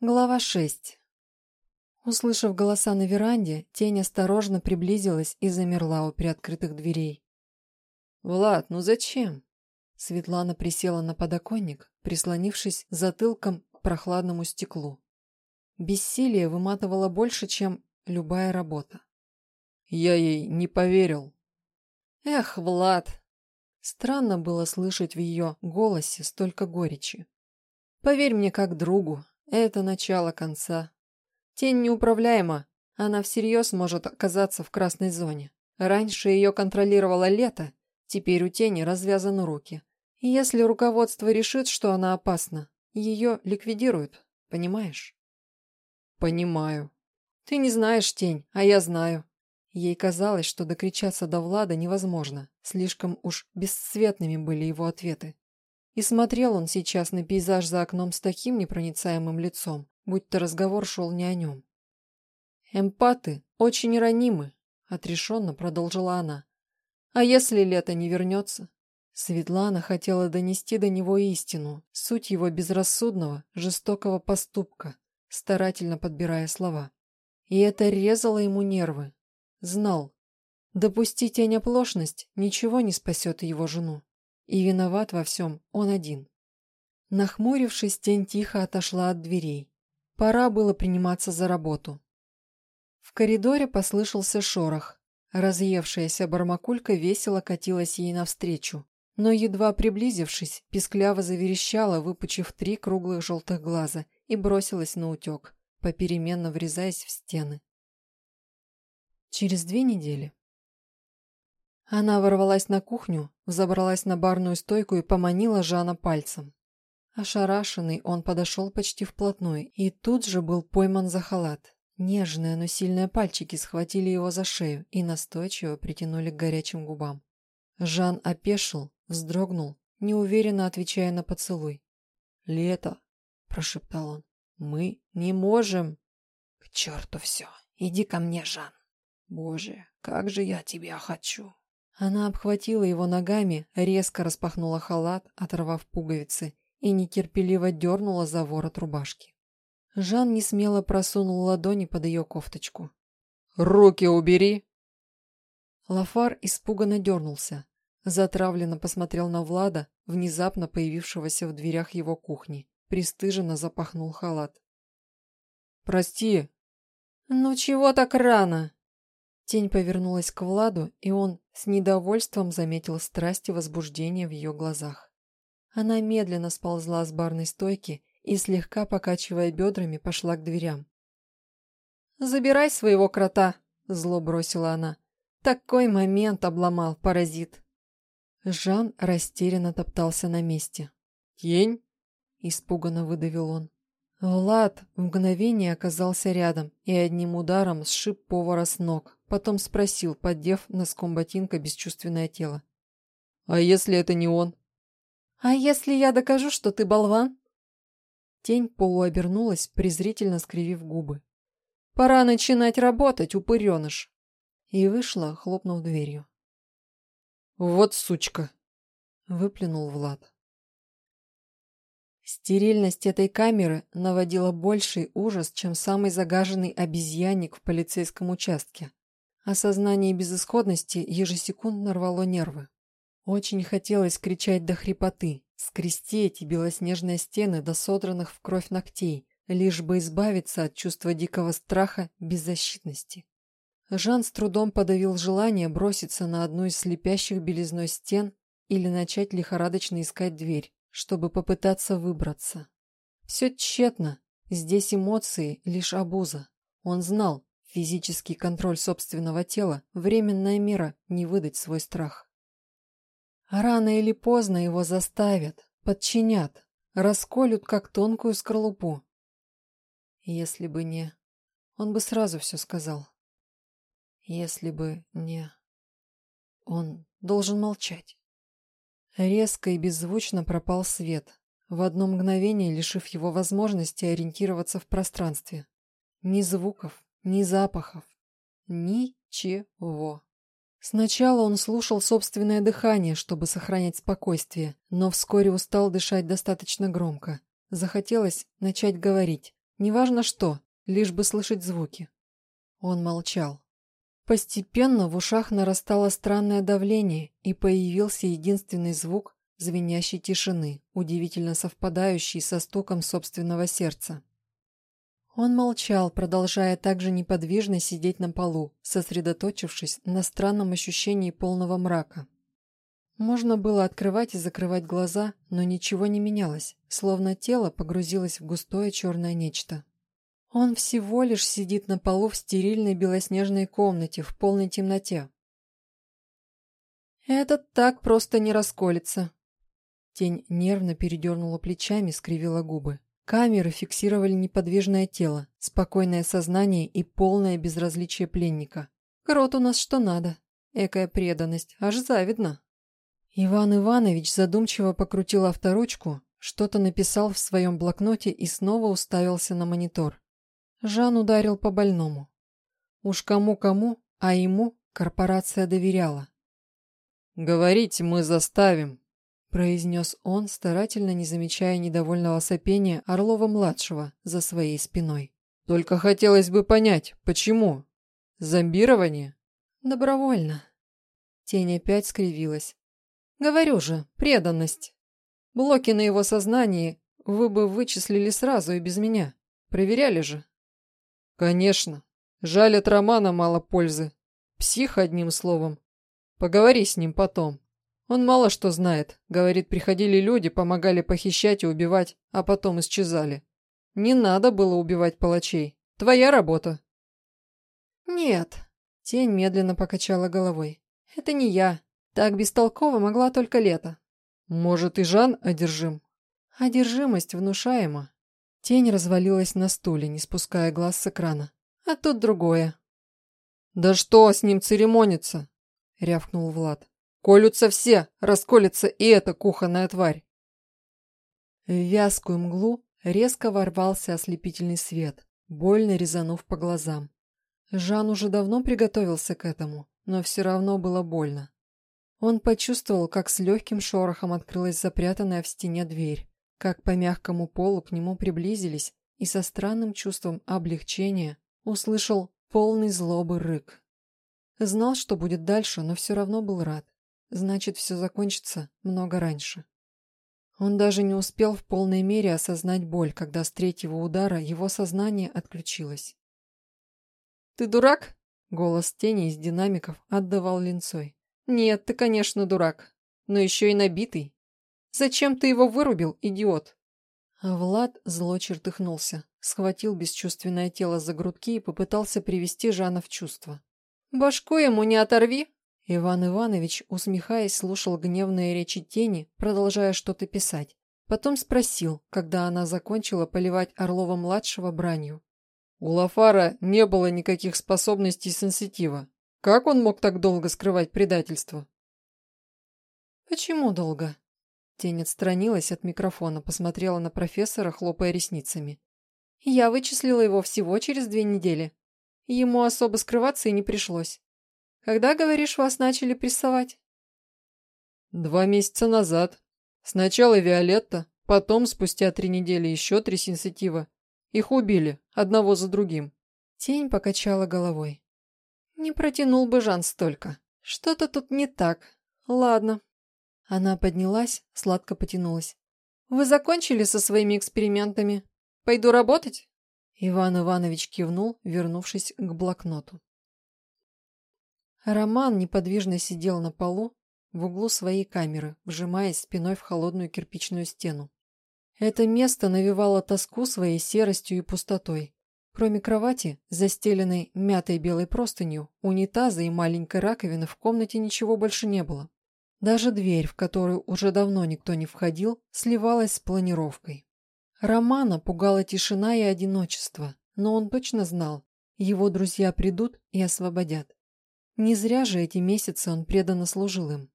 Глава 6 Услышав голоса на веранде, тень осторожно приблизилась и замерла у приоткрытых дверей. «Влад, ну зачем?» Светлана присела на подоконник, прислонившись затылком к прохладному стеклу. Бессилие выматывало больше, чем любая работа. «Я ей не поверил». «Эх, Влад!» Странно было слышать в ее голосе столько горечи. «Поверь мне как другу, это начало конца. Тень неуправляема, она всерьез может оказаться в красной зоне. Раньше ее контролировало лето, теперь у тени развязаны руки. И если руководство решит, что она опасна, ее ликвидируют, понимаешь? Понимаю. Ты не знаешь тень, а я знаю. Ей казалось, что докричаться до Влада невозможно, слишком уж бесцветными были его ответы. И смотрел он сейчас на пейзаж за окном с таким непроницаемым лицом, будто разговор шел не о нем. «Эмпаты очень ранимы», — отрешенно продолжила она. «А если лето не вернется?» Светлана хотела донести до него истину, суть его безрассудного, жестокого поступка, старательно подбирая слова. И это резало ему нервы. Знал. Допустить тень оплошность ничего не спасет его жену. И виноват во всем он один. Нахмурившись, тень тихо отошла от дверей. Пора было приниматься за работу. В коридоре послышался шорох. Разъевшаяся бармакулька весело катилась ей навстречу, но, едва приблизившись, пискляво заверещала, выпучив три круглых желтых глаза, и бросилась на утек, попеременно врезаясь в стены. Через две недели она ворвалась на кухню, взобралась на барную стойку и поманила Жана пальцем. Ошарашенный, он подошел почти вплотную и тут же был пойман за халат. Нежные, но сильные пальчики схватили его за шею и настойчиво притянули к горячим губам. Жан опешил, вздрогнул, неуверенно отвечая на поцелуй. «Лето!» – прошептал он. «Мы не можем!» «К черту все! Иди ко мне, Жан!» «Боже, как же я тебя хочу!» Она обхватила его ногами, резко распахнула халат, оторвав пуговицы, и нетерпеливо дернула за ворот рубашки. Жан не смело просунул ладони под ее кофточку. «Руки убери!» Лафар испуганно дернулся, затравленно посмотрел на Влада, внезапно появившегося в дверях его кухни, пристыженно запахнул халат. «Прости!» «Ну чего так рано?» Тень повернулась к Владу, и он с недовольством заметил страсть и возбуждение в ее глазах. Она медленно сползла с барной стойки и, слегка покачивая бедрами, пошла к дверям. «Забирай своего крота!» – зло бросила она. «Такой момент обломал, паразит!» Жан растерянно топтался на месте. «Тень?» – испуганно выдавил он. Влад в мгновение оказался рядом и одним ударом сшиб повара с ног, потом спросил, поддев носком ботинка бесчувственное тело. «А если это не он?» «А если я докажу, что ты болван?» Тень полуобернулась, презрительно скривив губы. «Пора начинать работать, упыреныш!» И вышла, хлопнув дверью. «Вот сучка!» — выплюнул Влад. Стерильность этой камеры наводила больший ужас, чем самый загаженный обезьянник в полицейском участке. Осознание безысходности ежесекундно рвало нервы. Очень хотелось кричать до хрипоты, скрести эти белоснежные стены до содранных в кровь ногтей, лишь бы избавиться от чувства дикого страха беззащитности. Жан с трудом подавил желание броситься на одну из слепящих белизной стен или начать лихорадочно искать дверь чтобы попытаться выбраться. Все тщетно. Здесь эмоции — лишь обуза. Он знал, физический контроль собственного тела — временная мера не выдать свой страх. Рано или поздно его заставят, подчинят, расколют, как тонкую скорлупу. Если бы не... Он бы сразу все сказал. Если бы не... Он должен молчать. Резко и беззвучно пропал свет, в одно мгновение лишив его возможности ориентироваться в пространстве. Ни звуков, ни запахов, ничего. Сначала он слушал собственное дыхание, чтобы сохранять спокойствие, но вскоре устал дышать достаточно громко. Захотелось начать говорить, Неважно что, лишь бы слышать звуки. Он молчал. Постепенно в ушах нарастало странное давление, и появился единственный звук звенящей тишины, удивительно совпадающий со стуком собственного сердца. Он молчал, продолжая также неподвижно сидеть на полу, сосредоточившись на странном ощущении полного мрака. Можно было открывать и закрывать глаза, но ничего не менялось, словно тело погрузилось в густое черное нечто. Он всего лишь сидит на полу в стерильной белоснежной комнате в полной темноте. «Этот так просто не расколется». Тень нервно передернула плечами, скривила губы. Камеры фиксировали неподвижное тело, спокойное сознание и полное безразличие пленника. Крот у нас что надо. Экая преданность, аж завидно. Иван Иванович задумчиво покрутил авторучку, что-то написал в своем блокноте и снова уставился на монитор. Жан ударил по больному. Уж кому-кому, а ему корпорация доверяла. «Говорить мы заставим», — произнес он, старательно не замечая недовольного сопения Орлова-младшего за своей спиной. «Только хотелось бы понять, почему? Зомбирование?» «Добровольно». Тень опять скривилась. «Говорю же, преданность. Блоки на его сознании вы бы вычислили сразу и без меня. Проверяли же». Конечно. Жаль, от Романа мало пользы. Псих, одним словом. Поговори с ним потом. Он мало что знает. Говорит, приходили люди, помогали похищать и убивать, а потом исчезали. Не надо было убивать палачей. Твоя работа. Нет. Тень медленно покачала головой. Это не я. Так бестолково могла только лето. Может, и Жан одержим? Одержимость внушаема. Тень развалилась на стуле, не спуская глаз с экрана. А тут другое. «Да что с ним церемониться?» — рявкнул Влад. «Колются все, расколется и эта кухонная тварь». В вязкую мглу резко ворвался ослепительный свет, больно резанув по глазам. Жан уже давно приготовился к этому, но все равно было больно. Он почувствовал, как с легким шорохом открылась запрятанная в стене дверь как по мягкому полу к нему приблизились и со странным чувством облегчения услышал полный злобы рык. Знал, что будет дальше, но все равно был рад. Значит, все закончится много раньше. Он даже не успел в полной мере осознать боль, когда с третьего удара его сознание отключилось. «Ты дурак?» — голос тени из динамиков отдавал линцой. «Нет, ты, конечно, дурак, но еще и набитый. Зачем ты его вырубил, идиот?» а Влад зло чертыхнулся, схватил бесчувственное тело за грудки и попытался привести Жана в чувство. «Башку ему не оторви!» Иван Иванович, усмехаясь, слушал гневные речи тени, продолжая что-то писать. Потом спросил, когда она закончила поливать Орлова-младшего бранью. «У Лафара не было никаких способностей сенситива. Как он мог так долго скрывать предательство?» «Почему долго?» Тень отстранилась от микрофона, посмотрела на профессора, хлопая ресницами. «Я вычислила его всего через две недели. Ему особо скрываться и не пришлось. Когда, говоришь, вас начали прессовать?» «Два месяца назад. Сначала Виолетта, потом, спустя три недели, еще три сенситива. Их убили, одного за другим». Тень покачала головой. «Не протянул бы Жан столько. Что-то тут не так. Ладно, она поднялась, сладко потянулась. «Вы закончили со своими экспериментами? Пойду работать?» Иван Иванович кивнул, вернувшись к блокноту. Роман неподвижно сидел на полу в углу своей камеры, вжимаясь спиной в холодную кирпичную стену. Это место навевало тоску своей серостью и пустотой. Кроме кровати, застеленной мятой белой простынью, унитаза и маленькой раковины в комнате ничего больше не было. Даже дверь, в которую уже давно никто не входил, сливалась с планировкой. Романа пугала тишина и одиночество, но он точно знал, его друзья придут и освободят. Не зря же эти месяцы он преданно служил им.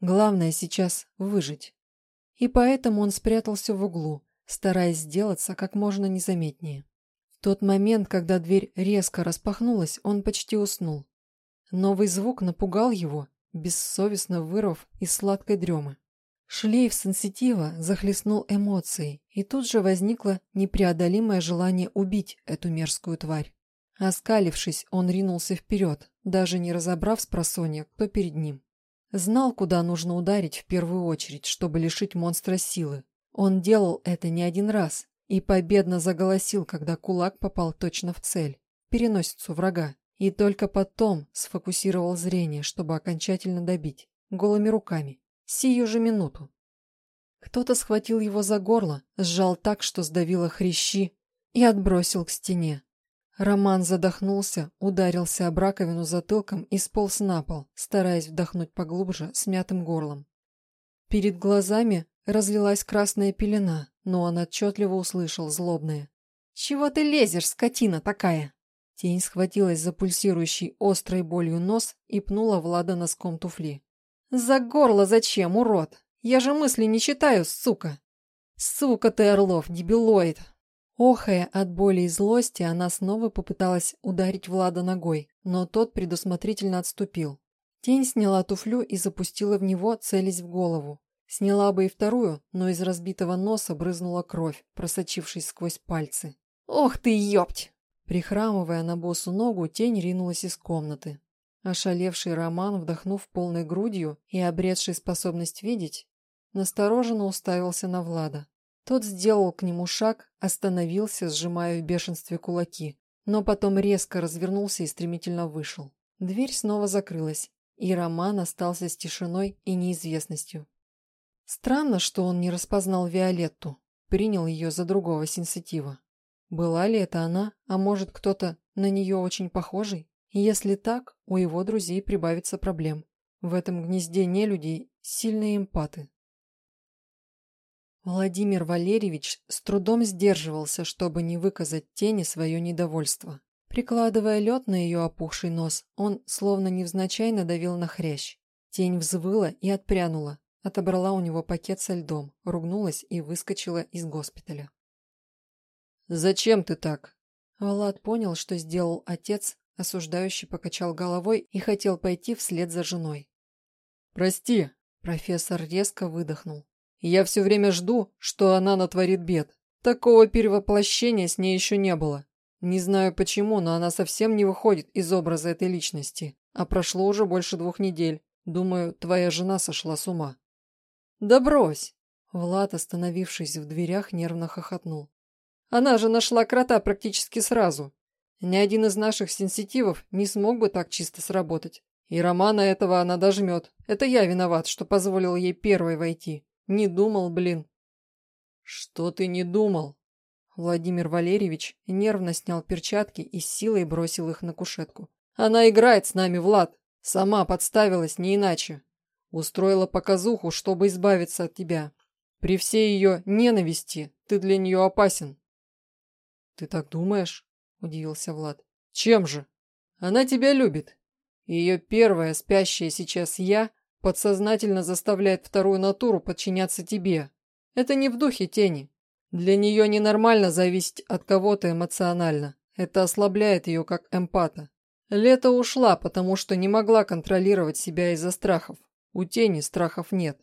Главное сейчас – выжить. И поэтому он спрятался в углу, стараясь сделаться как можно незаметнее. В тот момент, когда дверь резко распахнулась, он почти уснул. Новый звук напугал его бессовестно вырвав из сладкой дремы. Шлейф сенситива захлестнул эмоции, и тут же возникло непреодолимое желание убить эту мерзкую тварь. Оскалившись, он ринулся вперед, даже не разобрав с просонья, кто перед ним. Знал, куда нужно ударить в первую очередь, чтобы лишить монстра силы. Он делал это не один раз и победно заголосил, когда кулак попал точно в цель, переносицу врага, и только потом сфокусировал зрение, чтобы окончательно добить, голыми руками, сию же минуту. Кто-то схватил его за горло, сжал так, что сдавило хрящи, и отбросил к стене. Роман задохнулся, ударился об раковину затылком и сполз на пол, стараясь вдохнуть поглубже смятым горлом. Перед глазами разлилась красная пелена, но он отчетливо услышал злобное. «Чего ты лезешь, скотина такая?» Тень схватилась за пульсирующий острой болью нос и пнула Влада носком туфли. «За горло зачем, урод? Я же мысли не читаю, сука!» «Сука ты, Орлов, дебилоид!» Охая от боли и злости, она снова попыталась ударить Влада ногой, но тот предусмотрительно отступил. Тень сняла туфлю и запустила в него, целясь в голову. Сняла бы и вторую, но из разбитого носа брызнула кровь, просочившись сквозь пальцы. «Ох ты, ёпть!» Прихрамывая на босу ногу, тень ринулась из комнаты. Ошалевший Роман, вдохнув полной грудью и обретший способность видеть, настороженно уставился на Влада. Тот сделал к нему шаг, остановился, сжимая в бешенстве кулаки, но потом резко развернулся и стремительно вышел. Дверь снова закрылась, и Роман остался с тишиной и неизвестностью. Странно, что он не распознал Виолетту, принял ее за другого сенситива. Была ли это она, а может кто-то на нее очень похожий? Если так, у его друзей прибавится проблем. В этом гнезде нелюдей сильные эмпаты. Владимир Валерьевич с трудом сдерживался, чтобы не выказать тени свое недовольство. Прикладывая лед на ее опухший нос, он, словно невзначай, надавил на хрящ. Тень взвыла и отпрянула, отобрала у него пакет со льдом, ругнулась и выскочила из госпиталя. «Зачем ты так?» Влад понял, что сделал отец, осуждающий покачал головой и хотел пойти вслед за женой. «Прости», – профессор резко выдохнул. Я все время жду, что она натворит бед. Такого перевоплощения с ней еще не было. Не знаю почему, но она совсем не выходит из образа этой личности. А прошло уже больше двух недель. Думаю, твоя жена сошла с ума. Да брось! Влад, остановившись в дверях, нервно хохотнул. Она же нашла крота практически сразу. Ни один из наших сенситивов не смог бы так чисто сработать. И Романа этого она дожмет. Это я виноват, что позволил ей первой войти. Не думал, блин. Что ты не думал? Владимир Валерьевич нервно снял перчатки и с силой бросил их на кушетку. Она играет с нами, Влад. Сама подставилась, не иначе. Устроила показуху, чтобы избавиться от тебя. При всей ее ненависти ты для нее опасен. Ты так думаешь? Удивился Влад. Чем же? Она тебя любит. Ее первая спящая сейчас я подсознательно заставляет вторую натуру подчиняться тебе. Это не в духе тени. Для нее ненормально зависеть от кого-то эмоционально. Это ослабляет ее как эмпата. Лето ушла, потому что не могла контролировать себя из-за страхов. У тени страхов нет.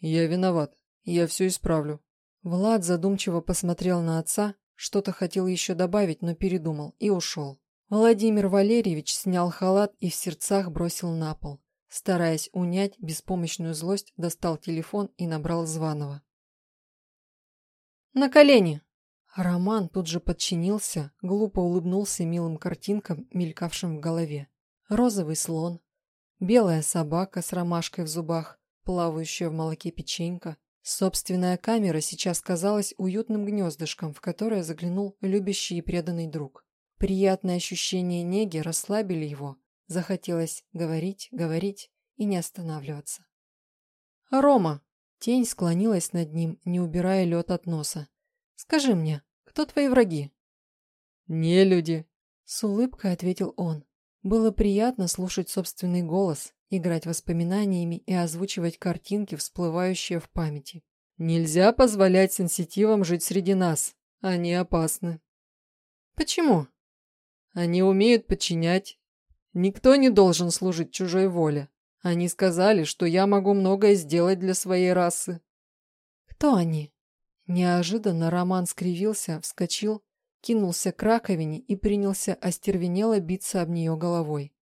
Я виноват. Я все исправлю. Влад задумчиво посмотрел на отца, что-то хотел еще добавить, но передумал и ушел. Владимир Валерьевич снял халат и в сердцах бросил на пол. Стараясь унять беспомощную злость, достал телефон и набрал Званова. «На колени!» Роман тут же подчинился, глупо улыбнулся милым картинкам, мелькавшим в голове. Розовый слон, белая собака с ромашкой в зубах, плавающая в молоке печенька. Собственная камера сейчас казалась уютным гнездышком, в которое заглянул любящий и преданный друг. Приятные ощущения неги расслабили его, Захотелось говорить, говорить и не останавливаться. «Рома!» Тень склонилась над ним, не убирая лед от носа. «Скажи мне, кто твои враги?» «Не люди!» С улыбкой ответил он. Было приятно слушать собственный голос, играть воспоминаниями и озвучивать картинки, всплывающие в памяти. «Нельзя позволять сенситивам жить среди нас. Они опасны». «Почему?» «Они умеют подчинять, Никто не должен служить чужой воле. Они сказали, что я могу многое сделать для своей расы. Кто они? Неожиданно Роман скривился, вскочил, кинулся к раковине и принялся остервенело биться об нее головой.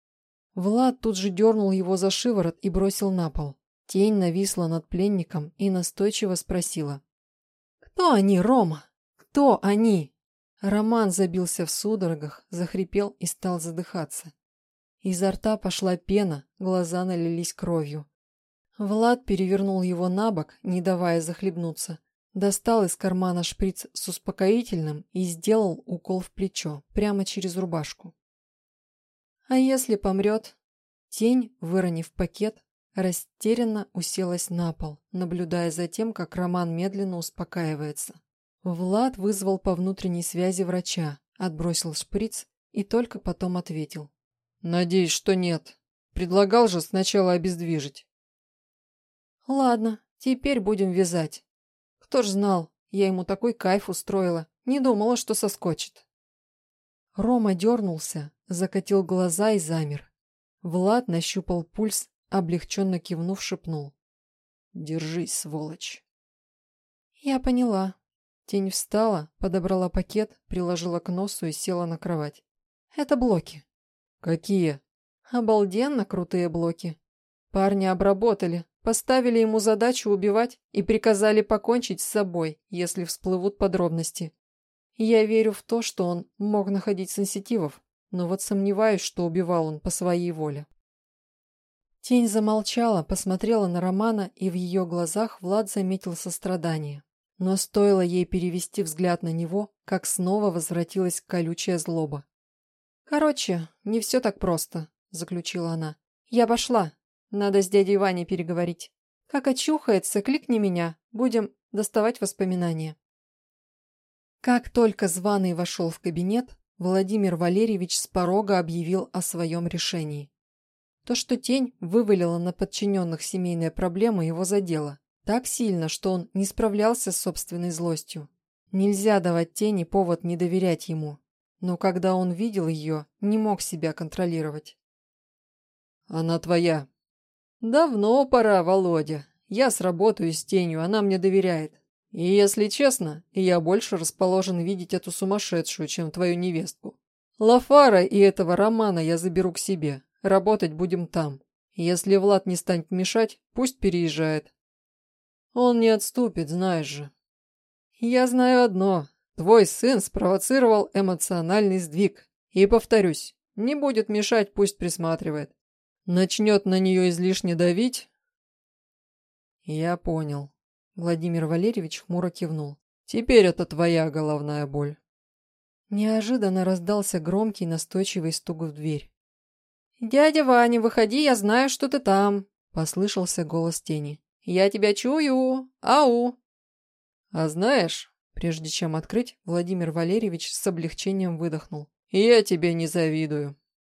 Влад тут же дернул его за шиворот и бросил на пол. Тень нависла над пленником и настойчиво спросила. «Кто они, Рома? Кто они?» Роман забился в судорогах, захрипел и стал задыхаться. Изо рта пошла пена, глаза налились кровью. Влад перевернул его на бок, не давая захлебнуться. Достал из кармана шприц с успокоительным и сделал укол в плечо, прямо через рубашку. А если помрет? Тень, выронив пакет, растерянно уселась на пол, наблюдая за тем, как Роман медленно успокаивается. Влад вызвал по внутренней связи врача, отбросил шприц и только потом ответил. «Надеюсь, что нет. Предлагал же сначала обездвижить». «Ладно, теперь будем вязать. Кто ж знал, я ему такой кайф устроила. Не думала, что соскочит». Рома дернулся, закатил глаза и замер. Влад нащупал пульс, облегченно кивнув, шепнул. «Держись, сволочь». «Я поняла», Тень встала, подобрала пакет, приложила к носу и села на кровать. «Это блоки». «Какие?» «Обалденно крутые блоки. Парня обработали, поставили ему задачу убивать и приказали покончить с собой, если всплывут подробности. Я верю в то, что он мог находить сенситивов, но вот сомневаюсь, что убивал он по своей воле». Тень замолчала, посмотрела на Романа, и в ее глазах Влад заметил сострадание. Но стоило ей перевести взгляд на него, как снова возвратилась колючая злоба. «Короче, не все так просто», — заключила она. «Я пошла. Надо с дядей Ваней переговорить. Как очухается, кликни меня. Будем доставать воспоминания». Как только Званый вошел в кабинет, Владимир Валерьевич с порога объявил о своем решении. То, что тень вывалила на подчиненных семейные проблемы, его задело. Так сильно, что он не справлялся с собственной злостью. Нельзя давать тени повод не доверять ему. Но когда он видел ее, не мог себя контролировать. «Она твоя». «Давно пора, Володя. Я сработаю с тенью, она мне доверяет. И если честно, я больше расположен видеть эту сумасшедшую, чем твою невестку. Лафара и этого Романа я заберу к себе. Работать будем там. Если Влад не станет мешать, пусть переезжает. Он не отступит, знаешь же. Я знаю одно. Твой сын спровоцировал эмоциональный сдвиг. И повторюсь, не будет мешать, пусть присматривает. Начнет на нее излишне давить? Я понял. Владимир Валерьевич хмуро кивнул. Теперь это твоя головная боль. Неожиданно раздался громкий настойчивый стук в дверь. «Дядя Ваня, выходи, я знаю, что ты там!» – послышался голос тени. «Я тебя чую! Ау!» «А знаешь...» Прежде чем открыть, Владимир Валерьевич с облегчением выдохнул. «Я тебе не завидую.